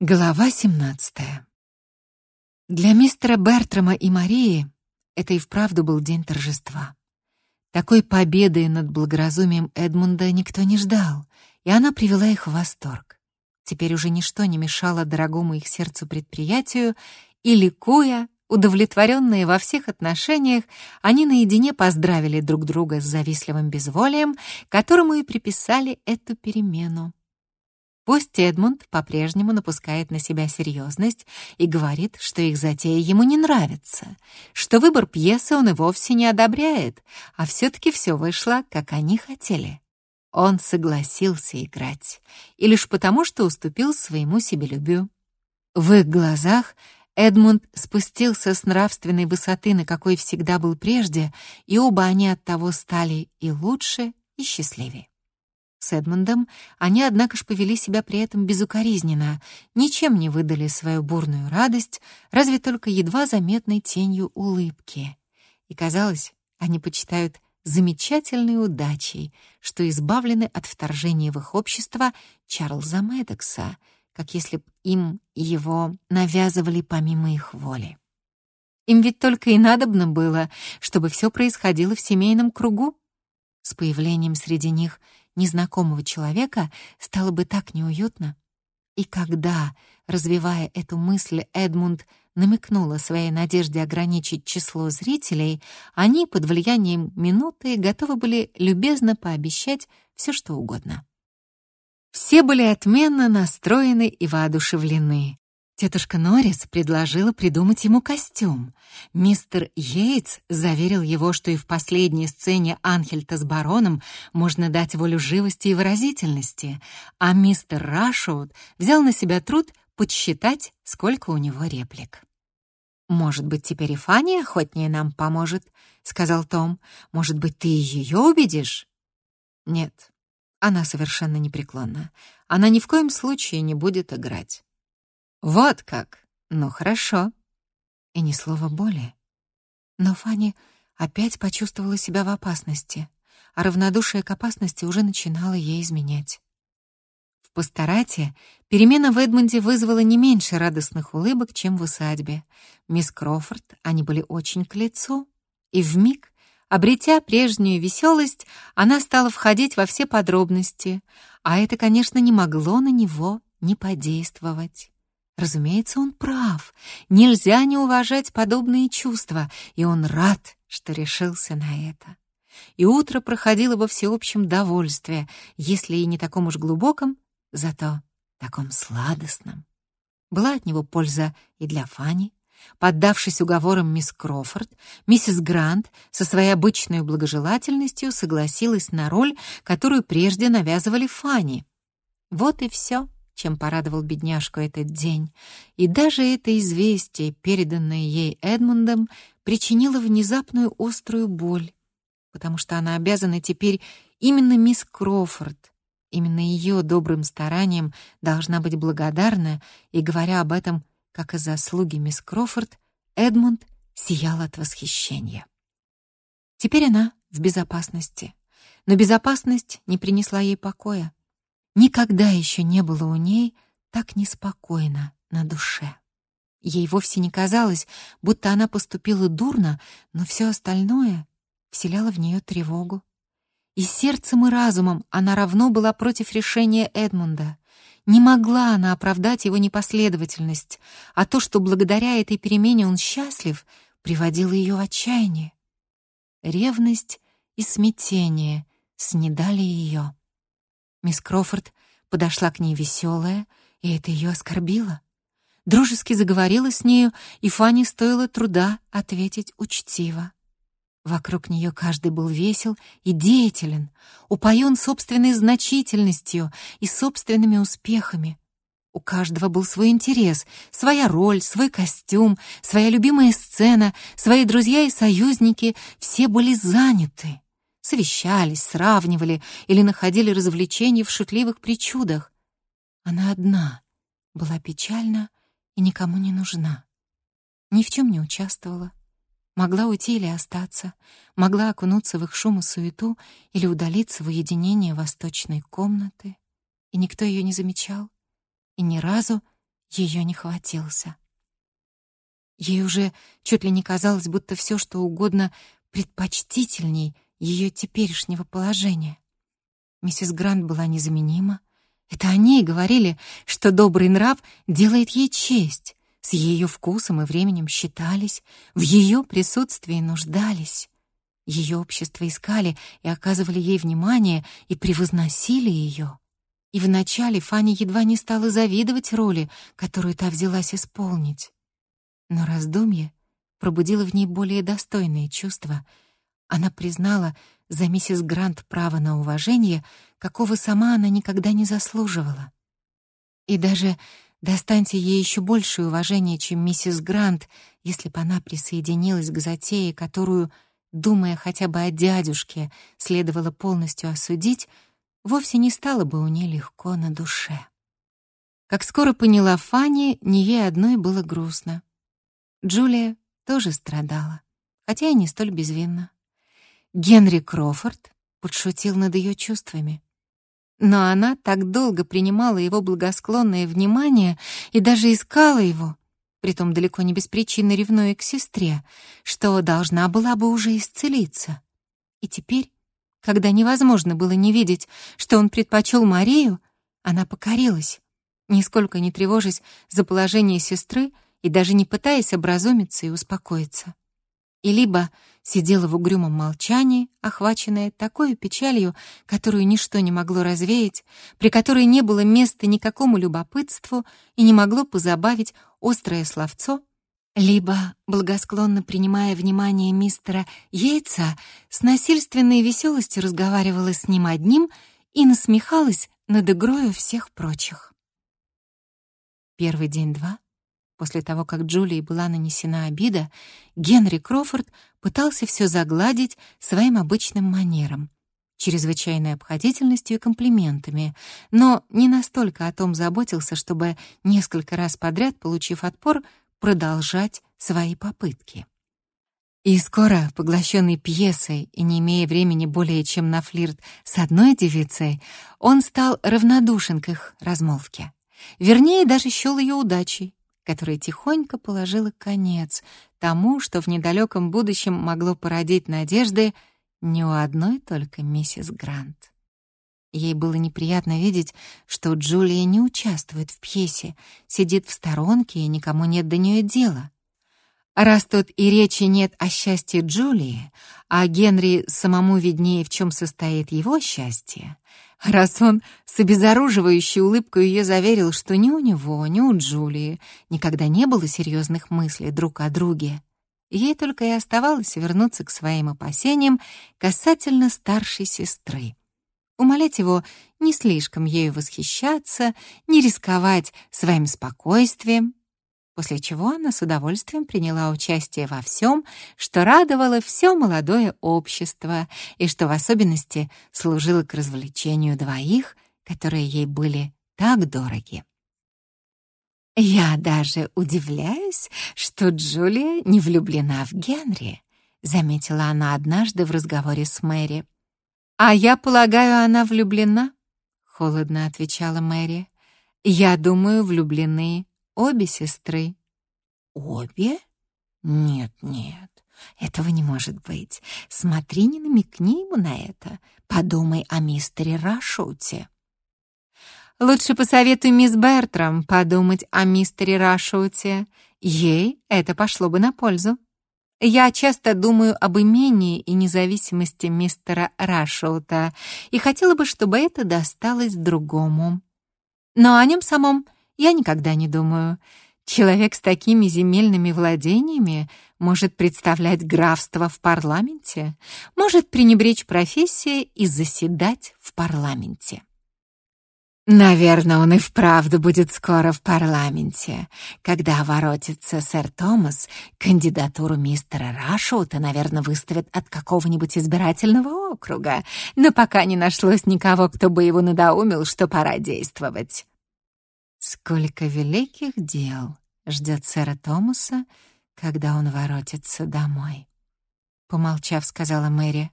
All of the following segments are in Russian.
Глава 17. Для мистера Бертрама и Марии это и вправду был день торжества. Такой победы над благоразумием Эдмунда никто не ждал, и она привела их в восторг. Теперь уже ничто не мешало дорогому их сердцу предприятию, и, ликуя, удовлетворенные во всех отношениях, они наедине поздравили друг друга с завистливым безволием, которому и приписали эту перемену. Пусть Эдмунд по-прежнему напускает на себя серьезность и говорит, что их затея ему не нравится, что выбор пьесы он и вовсе не одобряет, а все-таки все вышло, как они хотели. Он согласился играть, и лишь потому, что уступил своему себелюбию. В их глазах Эдмунд спустился с нравственной высоты, на какой всегда был прежде, и оба они от того стали и лучше, и счастливее. С Эдмундом они, однако ж, повели себя при этом безукоризненно, ничем не выдали свою бурную радость, разве только едва заметной тенью улыбки. И, казалось, они почитают замечательной удачей, что избавлены от вторжения в их общество Чарльза Мэддокса, как если б им его навязывали помимо их воли. Им ведь только и надобно было, чтобы все происходило в семейном кругу. С появлением среди них незнакомого человека стало бы так неуютно. И когда, развивая эту мысль, Эдмунд намекнула своей надежде ограничить число зрителей, они под влиянием минуты готовы были любезно пообещать все, что угодно. Все были отменно настроены и воодушевлены. Тетушка Норрис предложила придумать ему костюм. Мистер Йейтс заверил его, что и в последней сцене Анхельта с бароном можно дать волю живости и выразительности, а мистер Рашоуд взял на себя труд подсчитать, сколько у него реплик. «Может быть, теперь и Фанни охотнее нам поможет», — сказал Том. «Может быть, ты ее убедишь?» «Нет, она совершенно непреклонна. Она ни в коем случае не будет играть». «Вот как! Ну, хорошо!» И ни слова более. Но Фанни опять почувствовала себя в опасности, а равнодушие к опасности уже начинало ей изменять. В пасторате перемена в Эдмонде вызвала не меньше радостных улыбок, чем в усадьбе. Мисс Крофорд, они были очень к лицу, и вмиг, обретя прежнюю веселость, она стала входить во все подробности, а это, конечно, не могло на него не подействовать. Разумеется, он прав. Нельзя не уважать подобные чувства, и он рад, что решился на это. И утро проходило во всеобщем довольстве, если и не таком уж глубоком, зато таком сладостном. Была от него польза и для Фани. Поддавшись уговорам мисс Крофорд, миссис Грант со своей обычной благожелательностью согласилась на роль, которую прежде навязывали Фани. Вот и все чем порадовал бедняжку этот день, и даже это известие, переданное ей Эдмундом, причинило внезапную острую боль, потому что она обязана теперь именно мисс Крофорд, именно ее добрым стараниям должна быть благодарна, и, говоря об этом как о заслуге мисс Крофорд, Эдмунд сиял от восхищения. Теперь она в безопасности, но безопасность не принесла ей покоя. Никогда еще не было у ней так неспокойно на душе. Ей вовсе не казалось, будто она поступила дурно, но все остальное вселяло в нее тревогу. И сердцем и разумом она равно была против решения Эдмунда. Не могла она оправдать его непоследовательность, а то, что благодаря этой перемене он счастлив, приводило ее в отчаяние. Ревность и смятение снедали ее. Мисс Крофорд подошла к ней веселая, и это ее оскорбило. Дружески заговорила с нею, и Фанни стоило труда ответить учтиво. Вокруг нее каждый был весел и деятелен, упоен собственной значительностью и собственными успехами. У каждого был свой интерес, своя роль, свой костюм, своя любимая сцена, свои друзья и союзники, все были заняты совещались, сравнивали или находили развлечения в шутливых причудах. Она одна была печальна и никому не нужна. Ни в чем не участвовала. Могла уйти или остаться, могла окунуться в их шум и суету или удалиться в уединение восточной комнаты. И никто ее не замечал и ни разу ее не хватился. Ей уже чуть ли не казалось, будто все, что угодно предпочтительней ее теперешнего положения. Миссис Грант была незаменима. Это они говорили, что добрый нрав делает ей честь. С ее вкусом и временем считались, в ее присутствии нуждались. Ее общество искали и оказывали ей внимание и превозносили ее. И вначале Фанни едва не стала завидовать роли, которую та взялась исполнить. Но раздумье пробудило в ней более достойные чувства. Она признала за миссис Грант право на уважение, какого сама она никогда не заслуживала. И даже достаньте ей еще большее уважение, чем миссис Грант, если бы она присоединилась к затее, которую думая хотя бы о дядюшке, следовало полностью осудить, вовсе не стало бы у нее легко на душе. Как скоро поняла Фанни, не ей одной было грустно. Джулия тоже страдала, хотя и не столь безвинно. Генри Крофорд подшутил над ее чувствами. Но она так долго принимала его благосклонное внимание и даже искала его, притом далеко не без причины ревнуя к сестре, что должна была бы уже исцелиться. И теперь, когда невозможно было не видеть, что он предпочел Марию, она покорилась, нисколько не тревожась за положение сестры и даже не пытаясь образумиться и успокоиться. И либо сидела в угрюмом молчании, охваченная такой печалью, которую ничто не могло развеять, при которой не было места никакому любопытству и не могло позабавить острое словцо, либо, благосклонно принимая внимание мистера Яйца, с насильственной веселостью разговаривала с ним одним и насмехалась над игрою всех прочих. Первый день-два, после того, как Джулии была нанесена обида, Генри Крофорд пытался все загладить своим обычным манером — чрезвычайной обходительностью и комплиментами, но не настолько о том заботился, чтобы несколько раз подряд, получив отпор, продолжать свои попытки. И скоро, поглощенный пьесой и не имея времени более чем на флирт с одной девицей, он стал равнодушен к их размолвке. Вернее, даже счёл ее удачей, которая тихонько положила конец тому, что в недалеком будущем могло породить надежды — не у одной только миссис Грант. Ей было неприятно видеть, что Джулия не участвует в пьесе, сидит в сторонке и никому нет до нее дела. Раз тут и речи нет о счастье Джулии, а Генри самому виднее, в чем состоит его счастье, раз он с обезоруживающей улыбкой ее заверил, что ни у него, ни у Джулии никогда не было серьезных мыслей друг о друге, Ей только и оставалось вернуться к своим опасениям касательно старшей сестры. Умолять его не слишком ею восхищаться, не рисковать своим спокойствием, после чего она с удовольствием приняла участие во всем, что радовало все молодое общество и что в особенности служило к развлечению двоих, которые ей были так дороги. «Я даже удивляюсь, что Джулия не влюблена в Генри», заметила она однажды в разговоре с Мэри. «А я полагаю, она влюблена?» холодно отвечала Мэри. «Я думаю, влюблены обе сестры». «Обе? Нет, нет, этого не может быть. Смотри, не намекни ему на это. Подумай о мистере Рашуте». Лучше посоветуй мисс Бертрам подумать о мистере Рашуте. Ей это пошло бы на пользу. Я часто думаю об имении и независимости мистера Рашута и хотела бы, чтобы это досталось другому. Но о нем самом я никогда не думаю. Человек с такими земельными владениями может представлять графство в парламенте, может пренебречь профессией и заседать в парламенте. Наверное, он и вправду будет скоро в парламенте. Когда воротится сэр Томас, кандидатуру мистера Рашута, наверное, выставят от какого-нибудь избирательного округа. Но пока не нашлось никого, кто бы его надоумил, что пора действовать. Сколько великих дел ждет сэра Томаса, когда он воротится домой. Помолчав, сказала Мэри.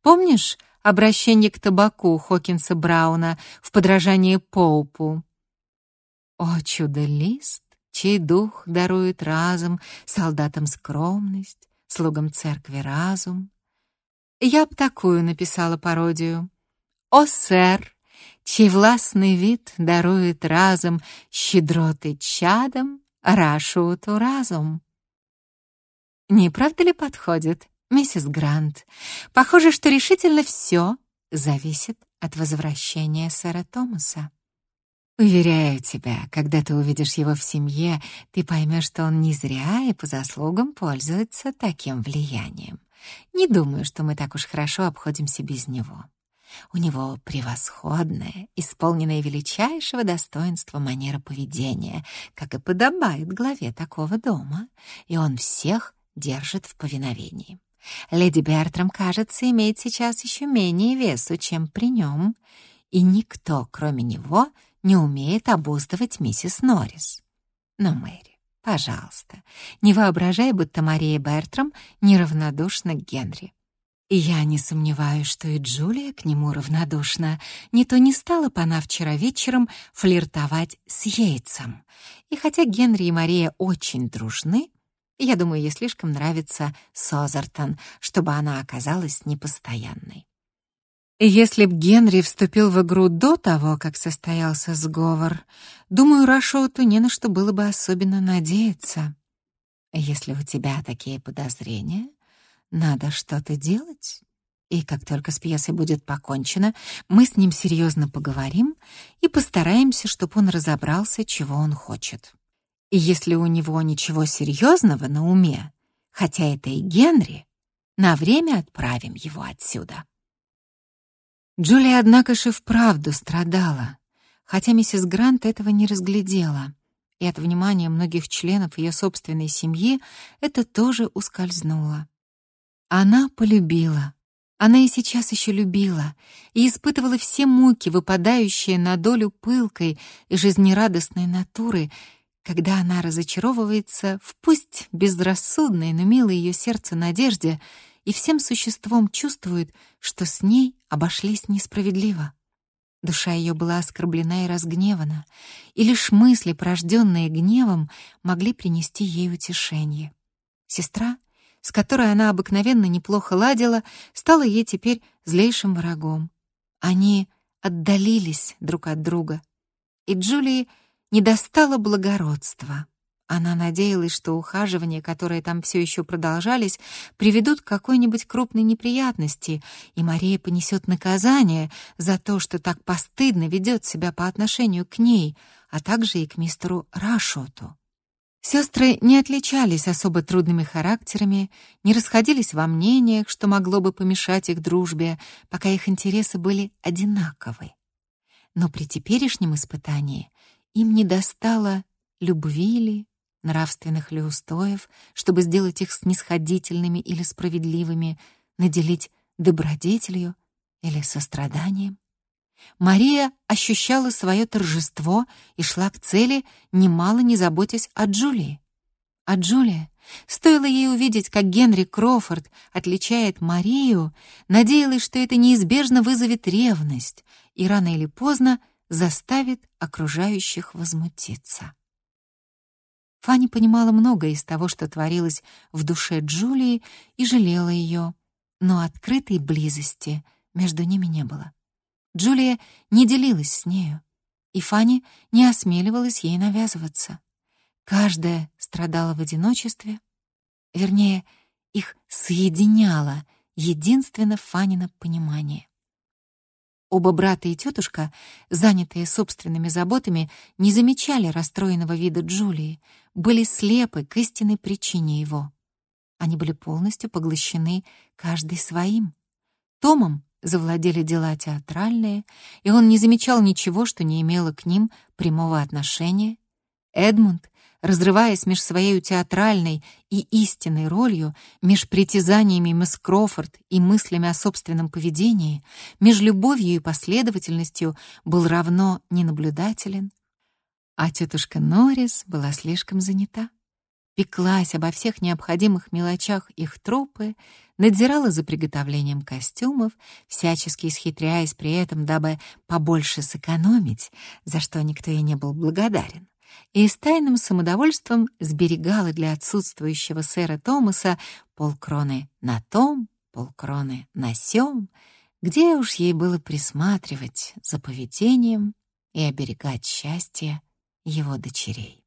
Помнишь, обращение к табаку Хокинса Брауна в подражание Поупу. О, чудо-лист, чей дух дарует разум, солдатам скромность, слугам церкви разум. Я б такую написала пародию. О, сэр, чей властный вид дарует разум, щедроты чадом, рашуту разум. Не правда ли подходит, миссис Грант? Похоже, что решительно все зависит от возвращения сэра Томаса. Уверяю тебя, когда ты увидишь его в семье, ты поймешь, что он не зря и по заслугам пользуется таким влиянием. Не думаю, что мы так уж хорошо обходимся без него. У него превосходная, исполненная величайшего достоинства манера поведения, как и подобает главе такого дома, и он всех держит в повиновении. Леди Бертрам, кажется, имеет сейчас еще менее весу, чем при нем, и никто, кроме него, не умеет обуздывать миссис Норрис. Но, Мэри, пожалуйста, не воображай, будто Мария Бертрам неравнодушна к Генри. И я не сомневаюсь, что и Джулия к нему равнодушна. Не то не стала бы она вчера вечером флиртовать с Йейтсом. И хотя Генри и Мария очень дружны, я думаю, ей слишком нравится Созертон, чтобы она оказалась непостоянной. Если б Генри вступил в игру до того, как состоялся сговор, думаю, Рашоуту не на что было бы особенно надеяться. Если у тебя такие подозрения, надо что-то делать. И как только с пьесой будет покончено, мы с ним серьезно поговорим и постараемся, чтобы он разобрался, чего он хочет. И если у него ничего серьезного на уме, хотя это и Генри, на время отправим его отсюда. Джулия, однако же, вправду страдала, хотя миссис Грант этого не разглядела, и от внимания многих членов ее собственной семьи это тоже ускользнуло. Она полюбила. Она и сейчас еще любила и испытывала все муки, выпадающие на долю пылкой и жизнерадостной натуры, когда она разочаровывается в пусть безрассудной, но милой ее сердце надежде и всем существом чувствует, что с ней обошлись несправедливо. Душа ее была оскорблена и разгневана, и лишь мысли, порожденные гневом, могли принести ей утешение. Сестра, с которой она обыкновенно неплохо ладила, стала ей теперь злейшим врагом. Они отдалились друг от друга, и Джулии не достало благородства. Она надеялась, что ухаживания, которые там все еще продолжались, приведут к какой-нибудь крупной неприятности, и Мария понесет наказание за то, что так постыдно ведет себя по отношению к ней, а также и к мистеру Рашоту. Сестры не отличались особо трудными характерами, не расходились во мнениях, что могло бы помешать их дружбе, пока их интересы были одинаковы. Но при теперешнем испытании им не достало любви ли, нравственных ли устоев, чтобы сделать их снисходительными или справедливыми, наделить добродетелью или состраданием. Мария ощущала свое торжество и шла к цели, немало не заботясь о Джулии. А Джулия, стоило ей увидеть, как Генри Крофорд отличает Марию, надеялась, что это неизбежно вызовет ревность и рано или поздно заставит окружающих возмутиться. Фанни понимала многое из того, что творилось в душе Джулии, и жалела ее, но открытой близости между ними не было. Джулия не делилась с нею, и Фанни не осмеливалась ей навязываться. Каждая страдала в одиночестве, вернее, их соединяло единственно Фанина понимание. Оба брата и тетушка, занятые собственными заботами, не замечали расстроенного вида Джулии, были слепы к истинной причине его. Они были полностью поглощены каждый своим. Томом завладели дела театральные, и он не замечал ничего, что не имело к ним прямого отношения. Эдмунд разрываясь меж своей театральной и истинной ролью, меж притязаниями мисс Крофорд и мыслями о собственном поведении, меж любовью и последовательностью, был равно ненаблюдателен. А тетушка Норрис была слишком занята. Пеклась обо всех необходимых мелочах их трупы, надзирала за приготовлением костюмов, всячески исхитряясь при этом, дабы побольше сэкономить, за что никто ей не был благодарен и с тайным самодовольством сберегала для отсутствующего сэра Томаса полкроны на том, полкроны на сём, где уж ей было присматривать за поведением и оберегать счастье его дочерей.